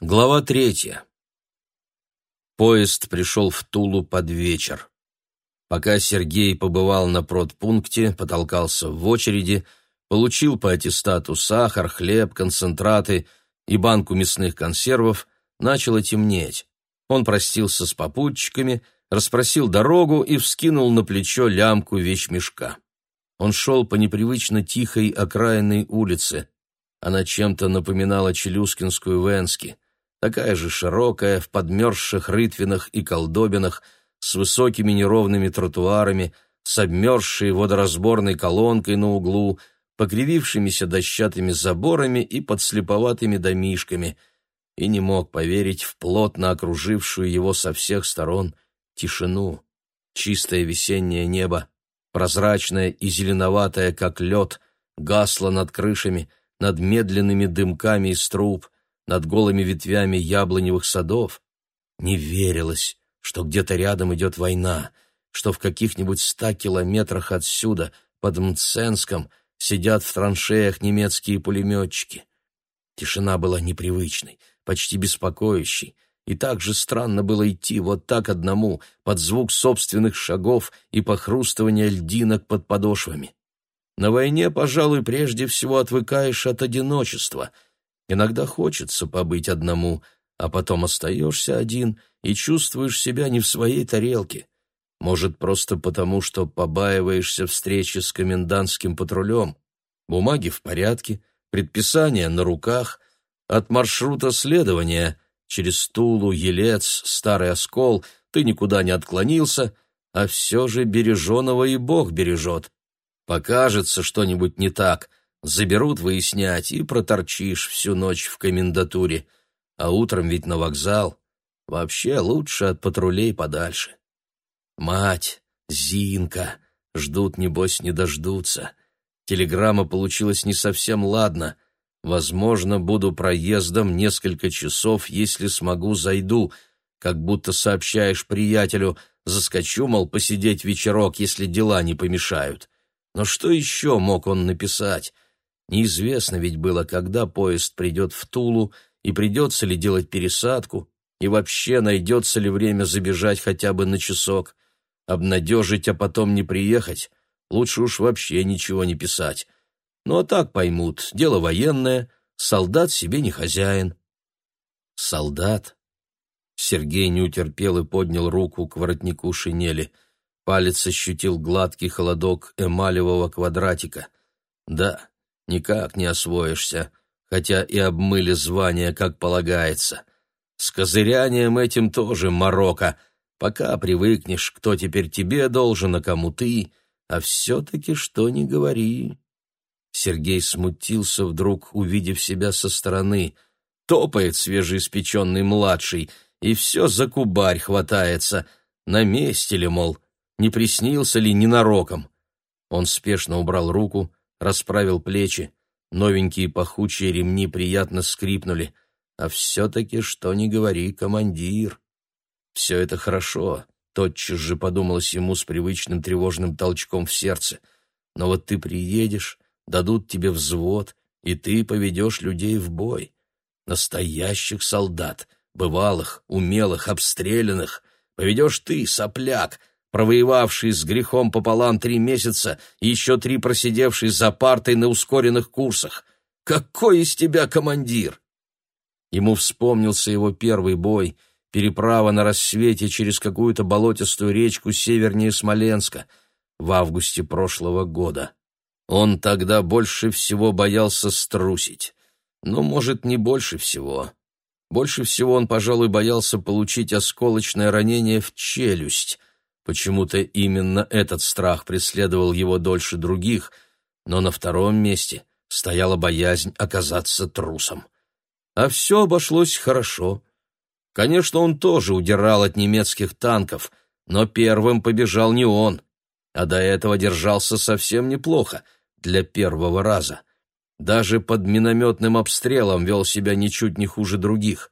Глава третья. Поезд пришел в Тулу под вечер. Пока Сергей побывал на продпункте, потолкался в очереди, получил по аттестату сахар, хлеб, концентраты и банку мясных консервов, начало темнеть. Он простился с попутчиками, расспросил дорогу и вскинул на плечо лямку вещмешка. Он шел по непривычно тихой окраинной улице. Она чем-то напоминала Челюскинскую в Энске такая же широкая, в подмерзших рытвинах и колдобинах, с высокими неровными тротуарами, с обмерзшей водоразборной колонкой на углу, покривившимися дощатыми заборами и подслеповатыми домишками, и не мог поверить в плотно окружившую его со всех сторон тишину. Чистое весеннее небо, прозрачное и зеленоватое, как лед, гасло над крышами, над медленными дымками из труб, над голыми ветвями яблоневых садов, не верилось, что где-то рядом идет война, что в каких-нибудь ста километрах отсюда, под Мценском, сидят в траншеях немецкие пулеметчики. Тишина была непривычной, почти беспокоящей, и так же странно было идти вот так одному, под звук собственных шагов и похрустывания льдинок под подошвами. На войне, пожалуй, прежде всего отвыкаешь от одиночества — Иногда хочется побыть одному, а потом остаешься один и чувствуешь себя не в своей тарелке. Может, просто потому, что побаиваешься встречи с комендантским патрулем. Бумаги в порядке, предписания на руках, от маршрута следования через Тулу, Елец, Старый Оскол ты никуда не отклонился, а все же береженого и Бог бережет. Покажется что-нибудь не так — Заберут выяснять, и проторчишь всю ночь в комендатуре. А утром ведь на вокзал. Вообще лучше от патрулей подальше. Мать, Зинка, ждут, небось, не дождутся. Телеграмма получилась не совсем ладно. Возможно, буду проездом несколько часов, если смогу, зайду. Как будто сообщаешь приятелю, заскочу, мол, посидеть вечерок, если дела не помешают. Но что еще мог он написать? Неизвестно ведь было, когда поезд придет в Тулу, и придется ли делать пересадку, и вообще найдется ли время забежать хотя бы на часок. Обнадежить, а потом не приехать, лучше уж вообще ничего не писать. Ну а так поймут, дело военное, солдат себе не хозяин. Солдат? Сергей не утерпел и поднял руку к воротнику шинели. Палец ощутил гладкий холодок эмалевого квадратика. Да, никак не освоишься, хотя и обмыли звание, как полагается. С козырянием этим тоже морока. Пока привыкнешь, кто теперь тебе должен, а кому ты, а все-таки что ни говори. Сергей смутился вдруг, увидев себя со стороны. Топает свежеиспеченный младший, и все за кубарь хватается. На месте ли, мол, не приснился ли ненароком? Он спешно убрал руку, расправил плечи, новенькие пахучие ремни приятно скрипнули. А все-таки, что ни говори, командир. Все это хорошо, тотчас же подумалось ему с привычным тревожным толчком в сердце. Но вот ты приедешь, дадут тебе взвод, и ты поведешь людей в бой. Настоящих солдат, бывалых, умелых, обстрелянных. Поведешь ты, сопляк, провоевавший с грехом пополам три месяца и еще три просидевший за партой на ускоренных курсах. Какой из тебя командир? Ему вспомнился его первый бой, переправа на рассвете через какую-то болотистую речку севернее Смоленска в августе прошлого года. Он тогда больше всего боялся струсить. но может, не больше всего. Больше всего он, пожалуй, боялся получить осколочное ранение в челюсть, Почему-то именно этот страх преследовал его дольше других, но на втором месте стояла боязнь оказаться трусом. А все обошлось хорошо. Конечно, он тоже удирал от немецких танков, но первым побежал не он, а до этого держался совсем неплохо для первого раза. Даже под минометным обстрелом вел себя ничуть не хуже других.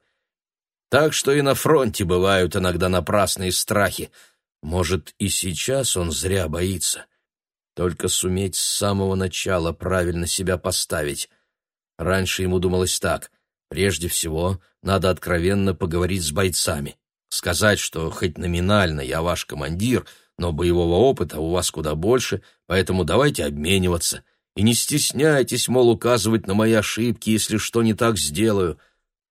Так что и на фронте бывают иногда напрасные страхи — может, и сейчас он зря боится. Только суметь с самого начала правильно себя поставить. Раньше ему думалось так. Прежде всего, надо откровенно поговорить с бойцами. Сказать, что хоть номинально я ваш командир, но боевого опыта у вас куда больше, поэтому давайте обмениваться. И не стесняйтесь, мол, указывать на мои ошибки, если что не так сделаю.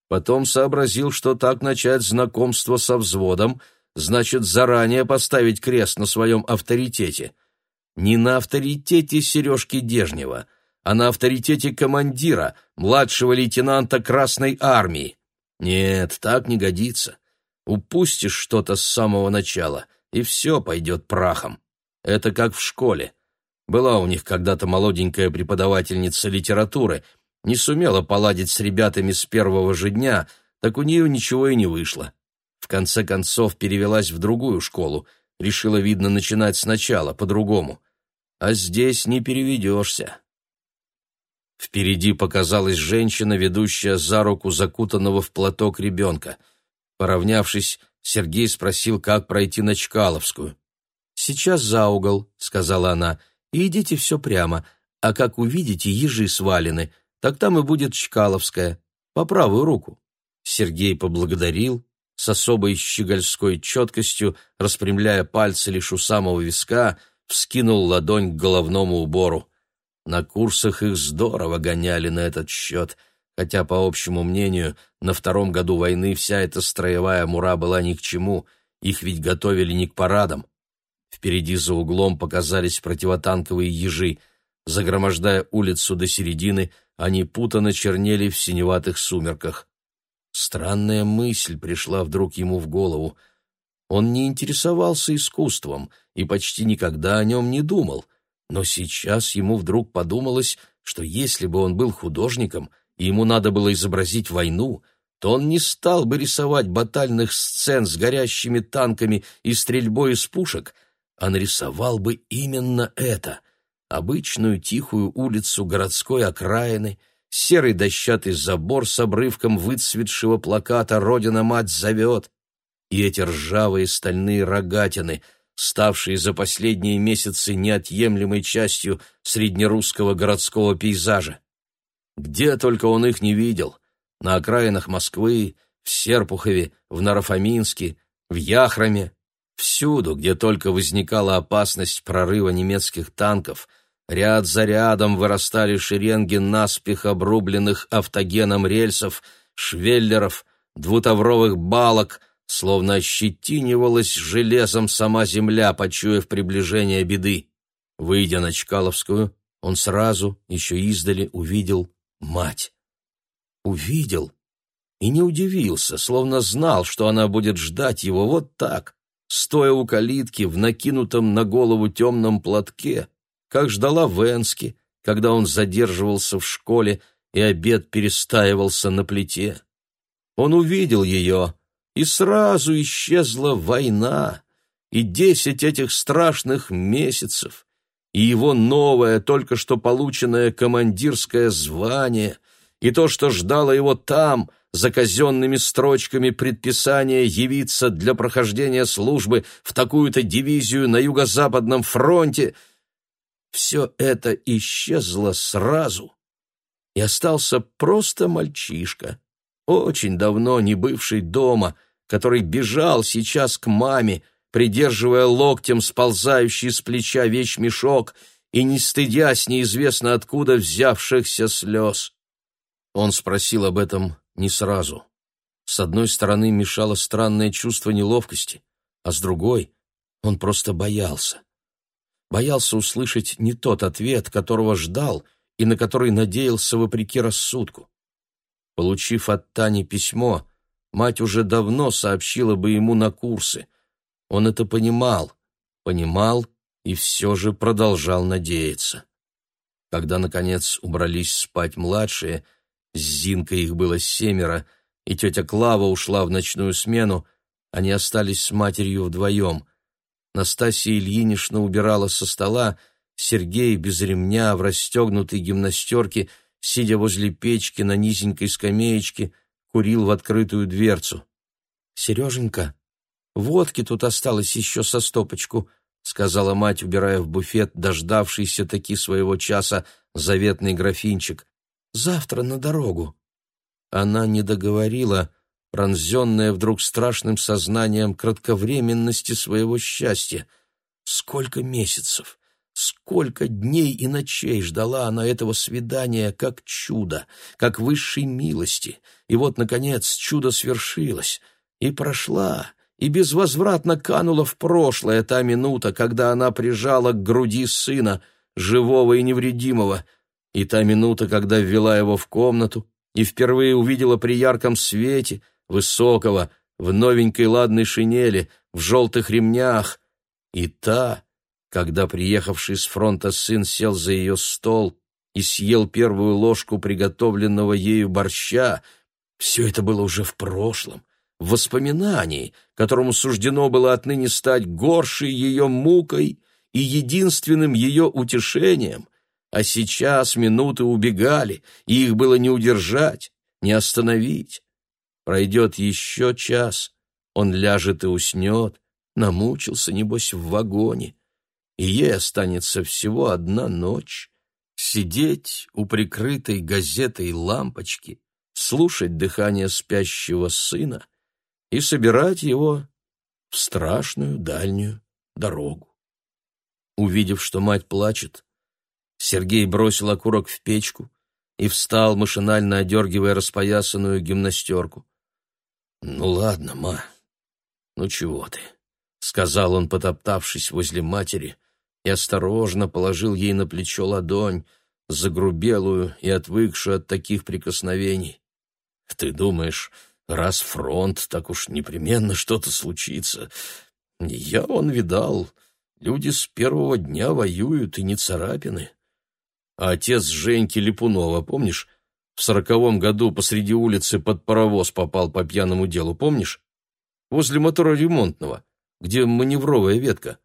Потом сообразил, что так начать знакомство со взводом значит заранее поставить крест на своем авторитете. Не на авторитете Сережки Дежнева, а на авторитете командира, младшего лейтенанта Красной Армии. Нет, так не годится. Упустишь что-то с самого начала, и все пойдет прахом. Это как в школе. Была у них когда-то молоденькая преподавательница литературы, не сумела поладить с ребятами с первого же дня, так у нее ничего и не вышло. Конце концов перевелась в другую школу, решила, видно, начинать сначала, по-другому. А здесь не переведешься. Впереди показалась женщина, ведущая за руку закутанного в платок ребенка. Поравнявшись, Сергей спросил, как пройти на Чкаловскую. «Сейчас за угол», — сказала она, — «и идите все прямо, а как увидите ежи свалены, так там и будет Чкаловская, по правую руку». Сергей поблагодарил, с особой щегольской четкостью, распрямляя пальцы лишь у самого виска, вскинул ладонь к головному убору. На курсах их здорово гоняли на этот счет, хотя, по общему мнению, на втором году войны вся эта строевая мура была ни к чему, их ведь готовили не к парадам. Впереди за углом показались противотанковые ежи. Загромождая улицу до середины, они путано чернели в синеватых сумерках. Странная мысль пришла вдруг ему в голову. Он не интересовался искусством и почти никогда о нем не думал — но сейчас ему вдруг подумалось, что если бы он был художником, и ему надо было изобразить войну, то он не стал бы рисовать батальных сцен с горящими танками и стрельбой из пушек, а нарисовал бы именно это — обычную тихую улицу городской окраины, серый дощатый забор с обрывком выцветшего плаката «Родина-мать зовет», и эти ржавые стальные рогатины — ставшие за последние месяцы неотъемлемой частью среднерусского городского пейзажа. Где только он их не видел — на окраинах Москвы, в Серпухове, в Нарафаминске, в Яхраме, всюду, где только возникала опасность прорыва немецких танков, ряд за рядом вырастали шеренги наспех обрубленных автогеном рельсов, швеллеров, двутавровых балок — словно ощетинивалась железом сама земля, почуяв приближение беды. Выйдя на Чкаловскую, он сразу, еще издали, увидел мать. Увидел и не удивился, словно знал, что она будет ждать его вот так, стоя у калитки в накинутом на голову темном платке, как ждала в Энске, когда он задерживался в школе и обед перестаивался на плите. Он увидел ее, и сразу исчезла война, и десять этих страшных месяцев, и его новое, только что полученное командирское звание, и то, что ждало его там, за казенными строчками предписания явиться для прохождения службы в такую-то дивизию на Юго-Западном фронте, все это исчезло сразу, и остался просто мальчишка, очень давно не бывший дома, который бежал сейчас к маме, придерживая локтем сползающий с плеча вещмешок и не стыдясь неизвестно откуда взявшихся слез. Он спросил об этом не сразу. С одной стороны мешало странное чувство неловкости, а с другой он просто боялся. Боялся услышать не тот ответ, которого ждал и на который надеялся вопреки рассудку. Получив от Тани письмо, мать уже давно сообщила бы ему на курсы. Он это понимал, понимал и все же продолжал надеяться. Когда, наконец, убрались спать младшие, с Зинкой их было семеро, и тетя Клава ушла в ночную смену, они остались с матерью вдвоем. Настасья Ильинична убирала со стола, Сергей без ремня в расстегнутой гимнастерке — сидя возле печки на низенькой скамеечке, курил в открытую дверцу. «Сереженька, водки тут осталось еще со стопочку», — сказала мать, убирая в буфет дождавшийся таки своего часа заветный графинчик. «Завтра на дорогу». Она не договорила, пронзенная вдруг страшным сознанием кратковременности своего счастья. Сколько месяцев, сколько дней и ночей ждала она этого свидания как чудо, как высшей милости. И вот, наконец, чудо свершилось. И прошла, и безвозвратно канула в прошлое та минута, когда она прижала к груди сына, живого и невредимого, и та минута, когда ввела его в комнату и впервые увидела при ярком свете, высокого, в новенькой ладной шинели, в желтых ремнях, и та, когда приехавший с фронта сын сел за ее стол и съел первую ложку приготовленного ею борща, все это было уже в прошлом, в воспоминании, которому суждено было отныне стать горшей ее мукой и единственным ее утешением, а сейчас минуты убегали, и их было не удержать, не остановить. Пройдет еще час, он ляжет и уснет, намучился, небось, в вагоне, и ей останется всего одна ночь — сидеть у прикрытой газетой лампочки, слушать дыхание спящего сына и собирать его в страшную дальнюю дорогу. Увидев, что мать плачет, Сергей бросил окурок в печку и встал, машинально одергивая распоясанную гимнастерку. «Ну ладно, ма, ну чего ты?» — сказал он, потоптавшись возле матери, и осторожно положил ей на плечо ладонь, загрубелую и отвыкшую от таких прикосновений. «Ты думаешь, раз фронт, так уж непременно что-то случится. Я он видал, люди с первого дня воюют и не царапины. А отец Женьки Липунова, помнишь, в сороковом году посреди улицы под паровоз попал по пьяному делу, помнишь? Возле мотора ремонтного, где маневровая ветка.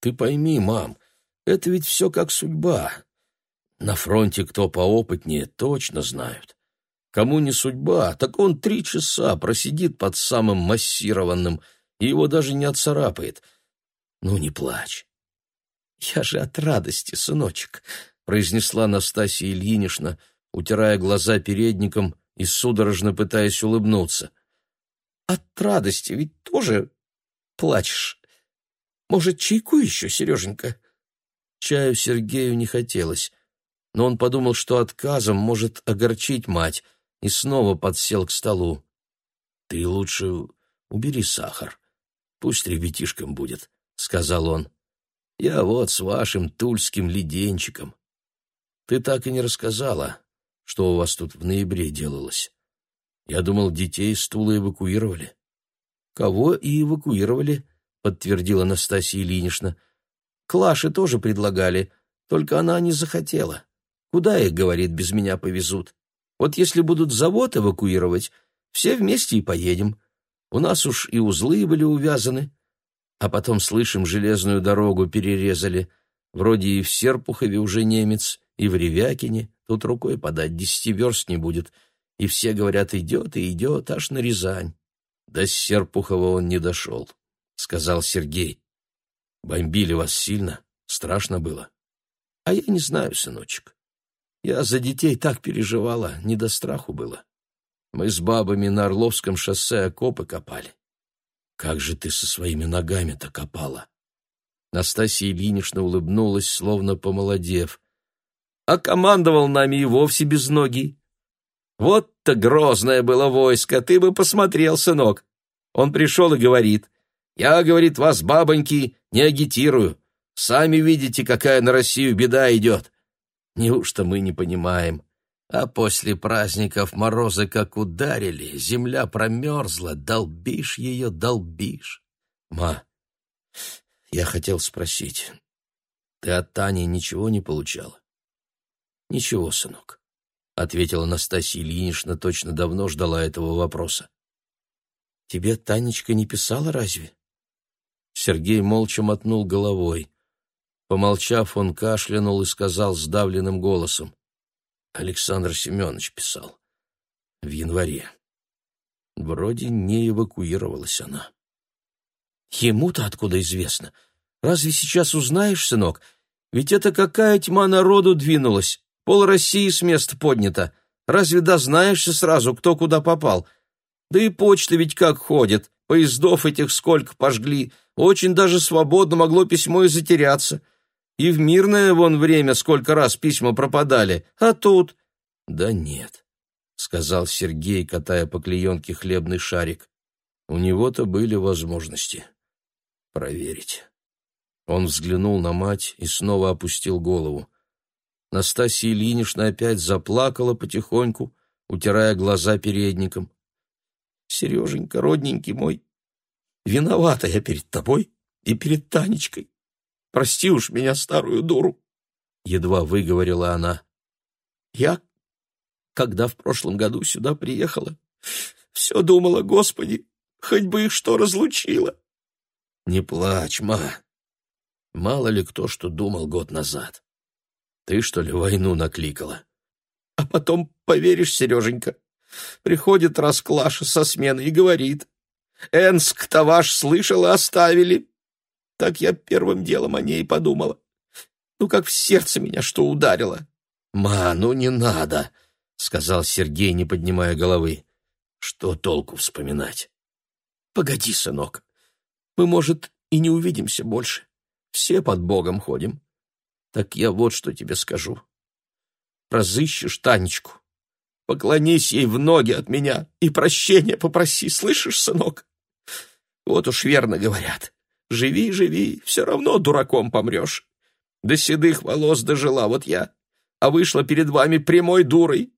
Ты пойми, мам, это ведь все как судьба. На фронте кто поопытнее, точно знают. Кому не судьба, так он три часа просидит под самым массированным, и его даже не отцарапает. Ну, не плачь. Я же от радости, сыночек, произнесла Настасья Ильинична, утирая глаза передником и судорожно пытаясь улыбнуться. От радости ведь тоже плачешь. Может, чайку еще, Сереженька? Чаю Сергею не хотелось, но он подумал, что отказом может огорчить мать, и снова подсел к столу. — Ты лучше убери сахар. Пусть ребятишкам будет, — сказал он. — Я вот с вашим тульским леденчиком. Ты так и не рассказала, что у вас тут в ноябре делалось. Я думал, детей из Тула эвакуировали. — Кого и эвакуировали, — подтвердила Настасья Ильинична. — Клаше тоже предлагали, только она не захотела. Куда их, говорит, без меня повезут? Вот если будут завод эвакуировать, все вместе и поедем. У нас уж и узлы были увязаны. А потом, слышим, железную дорогу перерезали. Вроде и в Серпухове уже немец, и в Ревякине. Тут рукой подать, десяти верст не будет. И все говорят, идет и идет, аж на Рязань. До Серпухова он не дошел, — сказал Сергей. Бомбили вас сильно? Страшно было? А я не знаю, сыночек. Я за детей так переживала, не до страху было. Мы с бабами на Орловском шоссе окопы копали. Как же ты со своими ногами-то копала? Настасья Ильинична улыбнулась, словно помолодев. А командовал нами и вовсе без ноги. Вот-то грозное было войско, ты бы посмотрел, сынок. Он пришел и говорит, я, говорит, вас, бабоньки, не агитирую. Сами видите, какая на Россию беда идет. Неужто мы не понимаем? А после праздников морозы как ударили, земля промерзла, долбишь ее, долбишь. Ма, я хотел спросить, ты от Тани ничего не получала? Ничего, сынок, — ответила Настасья Ильинична, точно давно ждала этого вопроса. Тебе Танечка не писала разве? Сергей молча мотнул головой. Помолчав, он кашлянул и сказал сдавленным голосом. Александр Семенович писал. В январе. Вроде не эвакуировалась она. Ему-то откуда известно? Разве сейчас узнаешь, сынок? Ведь это какая тьма народу двинулась. Пол России с места поднята. Разве дознаешься сразу, кто куда попал? Да и почта ведь как ходит, поездов этих сколько пожгли, очень даже свободно могло письмо и затеряться. И в мирное вон время сколько раз письма пропадали, а тут... Да нет, — сказал Сергей, катая по клеенке хлебный шарик. У него-то были возможности проверить. Он взглянул на мать и снова опустил голову. Настасья Ильинична опять заплакала потихоньку, утирая глаза передником. «Сереженька, родненький мой, виновата я перед тобой и перед Танечкой. Прости уж меня, старую дуру!» Едва выговорила она. «Я, когда в прошлом году сюда приехала, все думала, Господи, хоть бы их что разлучило!» «Не плачь, ма!» Мало ли кто что думал год назад. Ты, что ли, войну накликала? А потом, поверишь, Сереженька, приходит Расклаша со смены и говорит, «Энск-то ваш слышал и оставили». Так я первым делом о ней подумала. Ну, как в сердце меня что ударило. «Ма, ну не надо», — сказал Сергей, не поднимая головы. «Что толку вспоминать?» «Погоди, сынок, мы, может, и не увидимся больше. Все под Богом ходим. Так я вот что тебе скажу. Разыщешь Танечку, поклонись ей в ноги от меня и прощения попроси, слышишь, сынок? Вот уж верно говорят. Живи, живи, все равно дураком помрешь. До седых волос дожила вот я, а вышла перед вами прямой дурой.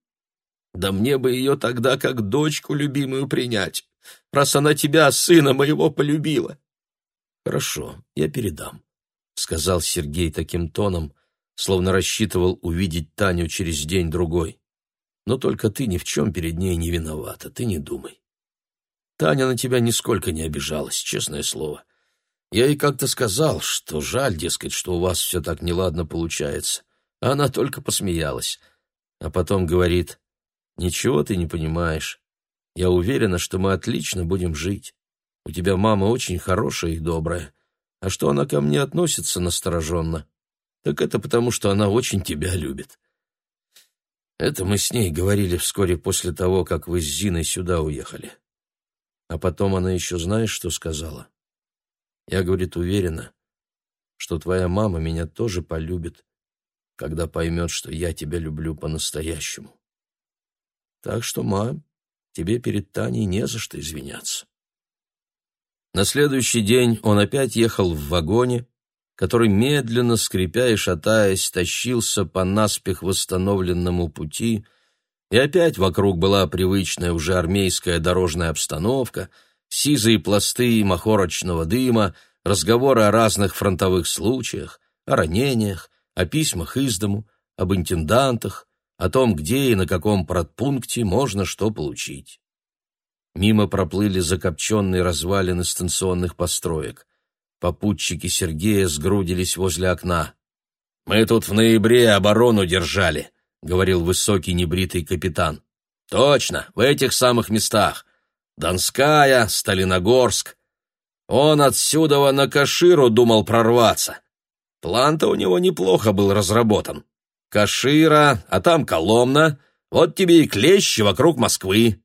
Да мне бы ее тогда как дочку любимую принять, раз она тебя, сына моего, полюбила. Хорошо, я передам сказал Сергей таким тоном, словно рассчитывал увидеть Таню через день-другой. Но только ты ни в чем перед ней не виновата, ты не думай. Таня на тебя нисколько не обижалась, честное слово. Я ей как-то сказал, что жаль, дескать, что у вас все так неладно получается. Она только посмеялась. А потом говорит, «Ничего ты не понимаешь. Я уверена, что мы отлично будем жить. У тебя мама очень хорошая и добрая. А что она ко мне относится настороженно, так это потому, что она очень тебя любит. Это мы с ней говорили вскоре после того, как вы с Зиной сюда уехали. А потом она еще знаешь, что сказала? Я, говорит, уверена, что твоя мама меня тоже полюбит, когда поймет, что я тебя люблю по-настоящему. Так что, мам, тебе перед Таней не за что извиняться. На следующий день он опять ехал в вагоне, который медленно, скрипя и шатаясь, тащился по наспех восстановленному пути, и опять вокруг была привычная уже армейская дорожная обстановка, сизые пласты махорочного дыма, разговоры о разных фронтовых случаях, о ранениях, о письмах из дому, об интендантах, о том, где и на каком продпункте можно что получить. Мимо проплыли закопченные развалины станционных построек. Попутчики Сергея сгрудились возле окна. «Мы тут в ноябре оборону держали», — говорил высокий небритый капитан. «Точно, в этих самых местах. Донская, Сталиногорск. Он отсюда на Каширу думал прорваться. План-то у него неплохо был разработан. Кашира, а там Коломна. Вот тебе и клещи вокруг Москвы.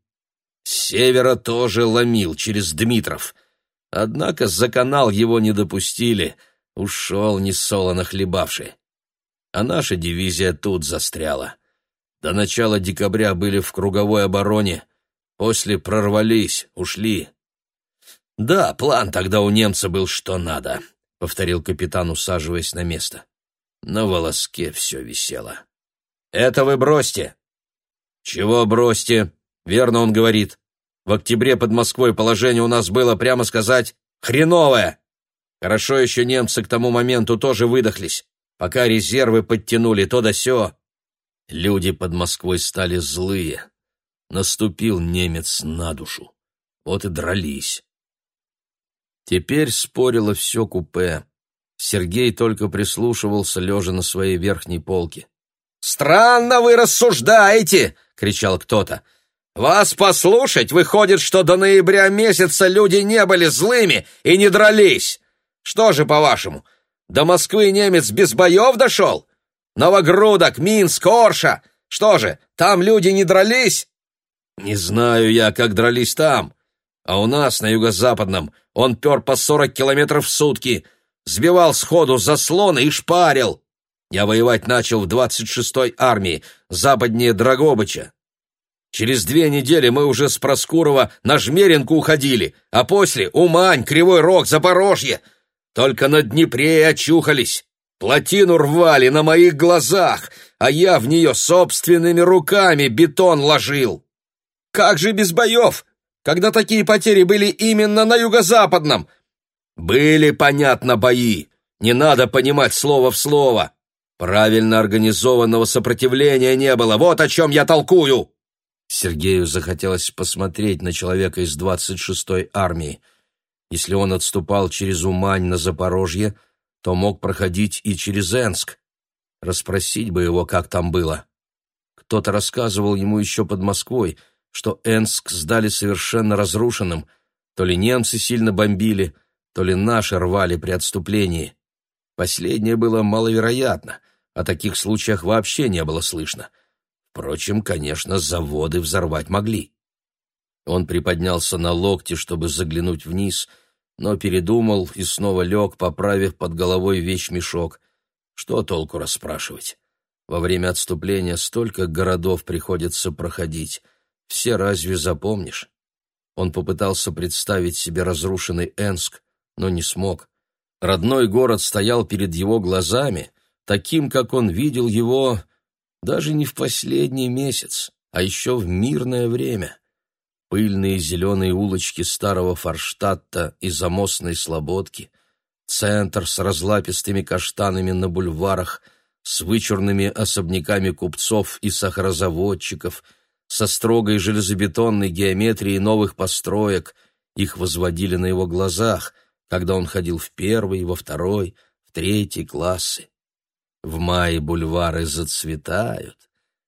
С севера тоже ломил через Дмитров. Однако за канал его не допустили, ушел несолоно хлебавший. А наша дивизия тут застряла. До начала декабря были в круговой обороне, после прорвались, ушли. «Да, план тогда у немца был что надо», — повторил капитан, усаживаясь на место. На волоске все висело. «Это вы бросьте!» «Чего бросьте?» Верно он говорит. В октябре под Москвой положение у нас было, прямо сказать, хреновое. Хорошо еще немцы к тому моменту тоже выдохлись. Пока резервы подтянули то да сё. Люди под Москвой стали злые. Наступил немец на душу. Вот и дрались. Теперь спорило все купе. Сергей только прислушивался, лежа на своей верхней полке. «Странно вы рассуждаете!» — кричал кто-то. Вас послушать, выходит, что до ноября месяца люди не были злыми и не дрались. Что же, по-вашему, до Москвы немец без боев дошел? Новогрудок, Минск, Орша. Что же, там люди не дрались?» «Не знаю я, как дрались там. А у нас, на юго-западном, он пер по сорок километров в сутки, сбивал сходу заслоны и шпарил. Я воевать начал в двадцать шестой армии, западнее Драгобыча. Через две недели мы уже с Проскурова на Жмеринку уходили, а после — Умань, Кривой Рог, Запорожье. Только на Днепре очухались. Плотину рвали на моих глазах, а я в нее собственными руками бетон ложил. Как же без боев, когда такие потери были именно на юго-западном? Были, понятно, бои. Не надо понимать слово в слово. Правильно организованного сопротивления не было. Вот о чем я толкую. Сергею захотелось посмотреть на человека из 26-й армии. Если он отступал через Умань на Запорожье, то мог проходить и через Энск. Расспросить бы его, как там было. Кто-то рассказывал ему еще под Москвой, что Энск сдали совершенно разрушенным, то ли немцы сильно бомбили, то ли наши рвали при отступлении. Последнее было маловероятно, о таких случаях вообще не было слышно — Впрочем, конечно, заводы взорвать могли. Он приподнялся на локти, чтобы заглянуть вниз, но передумал и снова лег, поправив под головой вещмешок. Что толку расспрашивать? Во время отступления столько городов приходится проходить. Все разве запомнишь? Он попытался представить себе разрушенный Энск, но не смог. Родной город стоял перед его глазами, таким, как он видел его даже не в последний месяц, а еще в мирное время. Пыльные зеленые улочки старого Форштадта и замостной слободки, центр с разлапистыми каштанами на бульварах, с вычурными особняками купцов и сахарозаводчиков, со строгой железобетонной геометрией новых построек, их возводили на его глазах, когда он ходил в первый, во второй, в третий классы. В мае бульвары зацветают,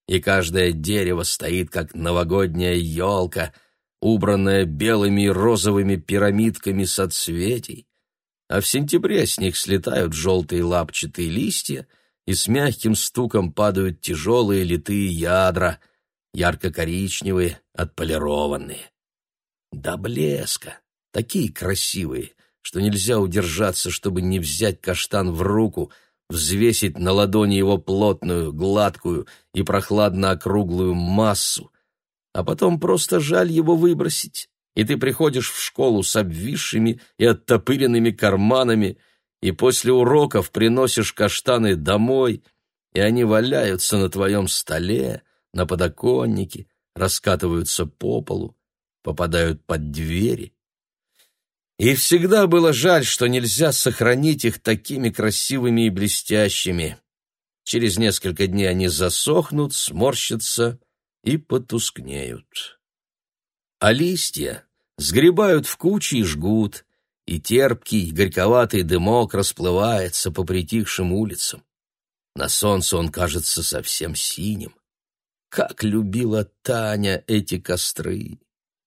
и каждое дерево стоит, как новогодняя елка, убранная белыми и розовыми пирамидками соцветий, а в сентябре с них слетают желтые лапчатые листья, и с мягким стуком падают тяжелые литые ядра, ярко-коричневые, отполированные. До блеска, такие красивые, что нельзя удержаться, чтобы не взять каштан в руку — взвесить на ладони его плотную, гладкую и прохладно округлую массу, а потом просто жаль его выбросить, и ты приходишь в школу с обвисшими и оттопыренными карманами, и после уроков приносишь каштаны домой, и они валяются на твоем столе, на подоконнике, раскатываются по полу, попадают под двери, и всегда было жаль, что нельзя сохранить их такими красивыми и блестящими. Через несколько дней они засохнут, сморщатся и потускнеют. А листья сгребают в кучи и жгут, и терпкий, горьковатый дымок расплывается по притихшим улицам. На солнце он кажется совсем синим. Как любила Таня эти костры!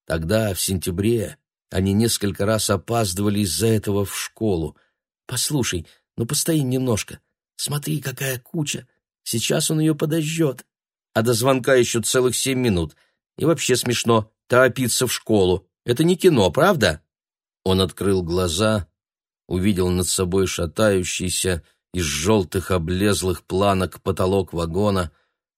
Тогда, в сентябре, они несколько раз опаздывали из-за этого в школу. «Послушай, ну постоим немножко. Смотри, какая куча. Сейчас он ее подожжет. А до звонка еще целых семь минут. И вообще смешно торопиться в школу. Это не кино, правда?» Он открыл глаза, увидел над собой шатающийся из желтых облезлых планок потолок вагона,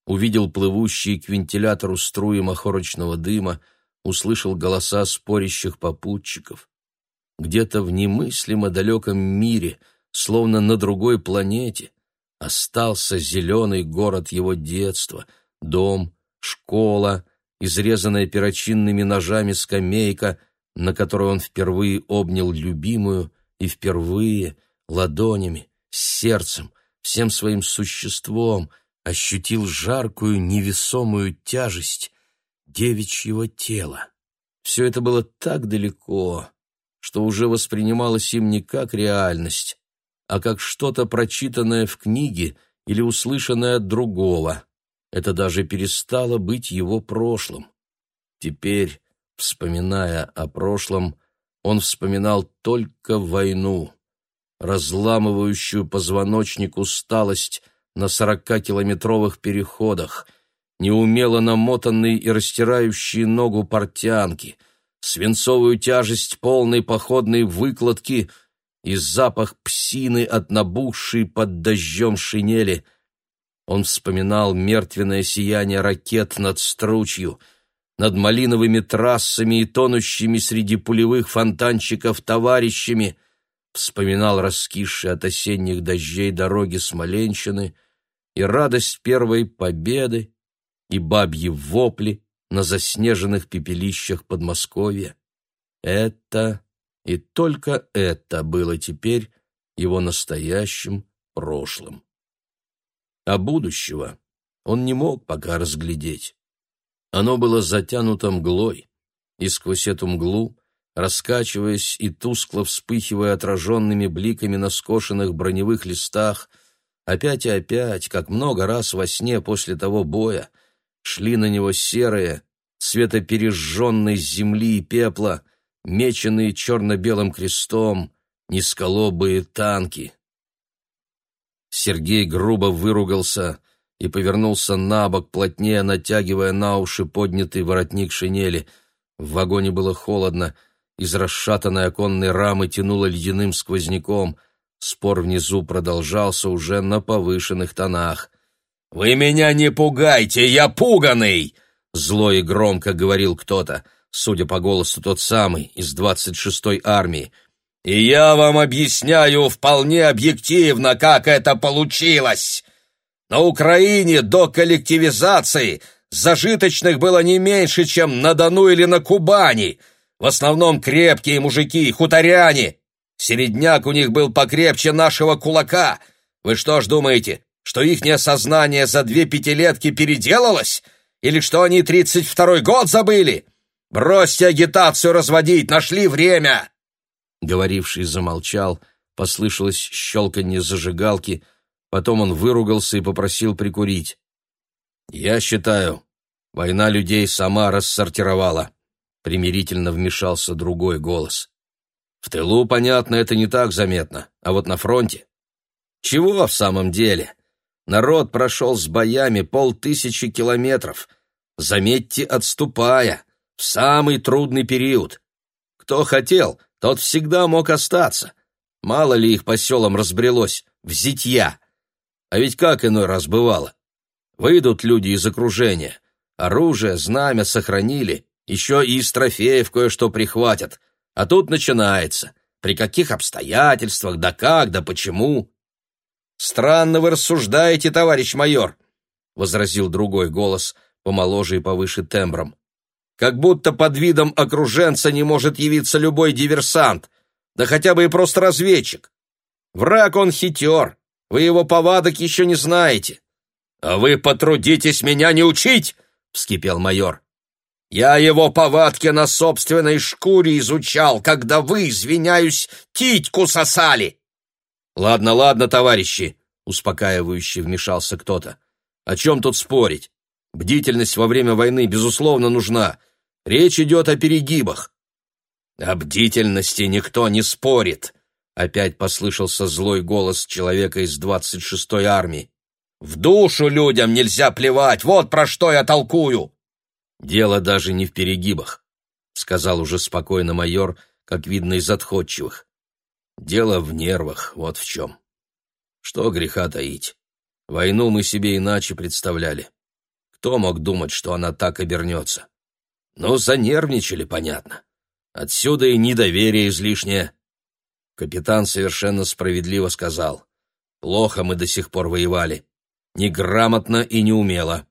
увидел плывущие к вентилятору струи махорочного дыма, услышал голоса спорящих попутчиков. Где-то в немыслимо далеком мире, словно на другой планете, остался зеленый город его детства, дом, школа, изрезанная перочинными ножами скамейка, на которой он впервые обнял любимую и впервые ладонями, сердцем, всем своим существом ощутил жаркую невесомую тяжесть девичьего тела. Все это было так далеко, что уже воспринималось им не как реальность, а как что-то прочитанное в книге или услышанное от другого. Это даже перестало быть его прошлым. Теперь, вспоминая о прошлом, он вспоминал только войну, разламывающую позвоночник усталость на сорокакилометровых переходах — неумело намотанные и растирающие ногу портянки, свинцовую тяжесть полной походной выкладки и запах псины от набухшей под дождем шинели. Он вспоминал мертвенное сияние ракет над стручью, над малиновыми трассами и тонущими среди пулевых фонтанчиков товарищами, вспоминал раскисшие от осенних дождей дороги Смоленщины и радость первой победы, и бабьи вопли на заснеженных пепелищах Подмосковья. Это и только это было теперь его настоящим прошлым. А будущего он не мог пока разглядеть. Оно было затянуто мглой, и сквозь эту мглу, раскачиваясь и тускло вспыхивая отраженными бликами на скошенных броневых листах, опять и опять, как много раз во сне после того боя, шли на него серые, цветопережженной земли и пепла, меченные черно-белым крестом, низколобые танки. Сергей грубо выругался и повернулся на бок, плотнее натягивая на уши поднятый воротник шинели. В вагоне было холодно, из расшатанной оконной рамы тянуло ледяным сквозняком. Спор внизу продолжался уже на повышенных тонах. «Вы меня не пугайте, я пуганый!» Зло и громко говорил кто-то, судя по голосу тот самый, из двадцать шестой армии. «И я вам объясняю вполне объективно, как это получилось. На Украине до коллективизации зажиточных было не меньше, чем на Дону или на Кубани. В основном крепкие мужики, хуторяне. Середняк у них был покрепче нашего кулака. Вы что ж думаете, что ихнее сознание за две пятилетки переделалось? Или что они тридцать второй год забыли? Бросьте агитацию разводить, нашли время!» Говоривший замолчал, послышалось щелканье зажигалки, потом он выругался и попросил прикурить. «Я считаю, война людей сама рассортировала», — примирительно вмешался другой голос. «В тылу, понятно, это не так заметно, а вот на фронте...» «Чего в самом деле?» Народ прошел с боями полтысячи километров, заметьте, отступая, в самый трудный период. Кто хотел, тот всегда мог остаться. Мало ли их по селам разбрелось, в зитья. А ведь как иной раз бывало? Выйдут люди из окружения, оружие, знамя сохранили, еще и из трофеев кое-что прихватят. А тут начинается. При каких обстоятельствах, да как, да почему? «Странно вы рассуждаете, товарищ майор», — возразил другой голос, помоложе и повыше тембром. «Как будто под видом окруженца не может явиться любой диверсант, да хотя бы и просто разведчик. Враг он хитер, вы его повадок еще не знаете». «А вы потрудитесь меня не учить!» — вскипел майор. «Я его повадки на собственной шкуре изучал, когда вы, извиняюсь, титьку сосали!» «Ладно, ладно, товарищи», — успокаивающе вмешался кто-то. «О чем тут спорить? Бдительность во время войны, безусловно, нужна. Речь идет о перегибах». «О бдительности никто не спорит», — опять послышался злой голос человека из двадцать шестой армии. «В душу людям нельзя плевать, вот про что я толкую!» «Дело даже не в перегибах», — сказал уже спокойно майор, как видно из отходчивых. Дело в нервах, вот в чем. Что греха таить. Войну мы себе иначе представляли. Кто мог думать, что она так обернется? Ну, занервничали, понятно. Отсюда и недоверие излишнее. Капитан совершенно справедливо сказал. Плохо мы до сих пор воевали. Неграмотно и неумело.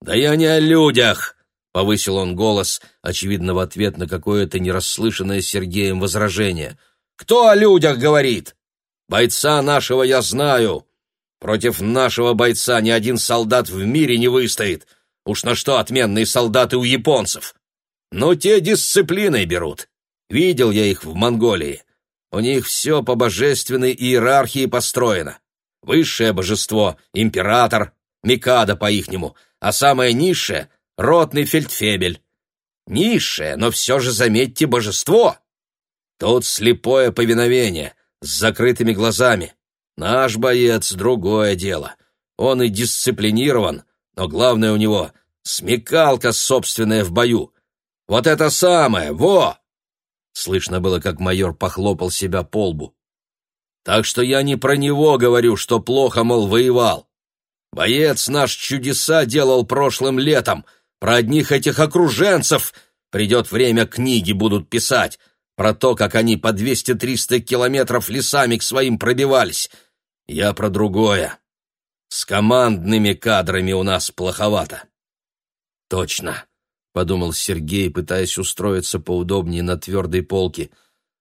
«Да я не о людях!» — повысил он голос, очевидно, в ответ на какое-то нерасслышанное Сергеем возражение — кто о людях говорит? Бойца нашего я знаю. Против нашего бойца ни один солдат в мире не выстоит. Уж на что отменные солдаты у японцев. Но те дисциплиной берут. Видел я их в Монголии. У них все по божественной иерархии построено. Высшее божество — император, Микада по-ихнему, а самое низшее — ротный фельдфебель. Низшее, но все же, заметьте, божество. Тут слепое повиновение, с закрытыми глазами. Наш боец — другое дело. Он и дисциплинирован, но главное у него Смекалка собственная в бою. Вот это самое, во!» Слышно было, как майор похлопал себя по лбу. «Так что я не про него говорю, что плохо, мол, воевал. Боец наш чудеса делал прошлым летом. Про одних этих окруженцев придет время, книги будут писать. Про то, как они по 200-300 километров лесами к своим пробивались. Я про другое. С командными кадрами у нас плоховато. Точно, подумал Сергей, пытаясь устроиться поудобнее на твердой полке.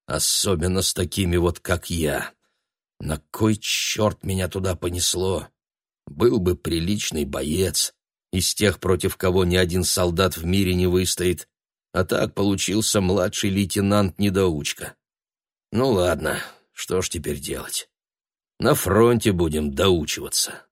Особенно с такими вот, как я. На кой черт меня туда понесло? Был бы приличный боец, из тех, против кого ни один солдат в мире не выстоит, а так получился младший лейтенант-недоучка. Ну ладно, что ж теперь делать? На фронте будем доучиваться.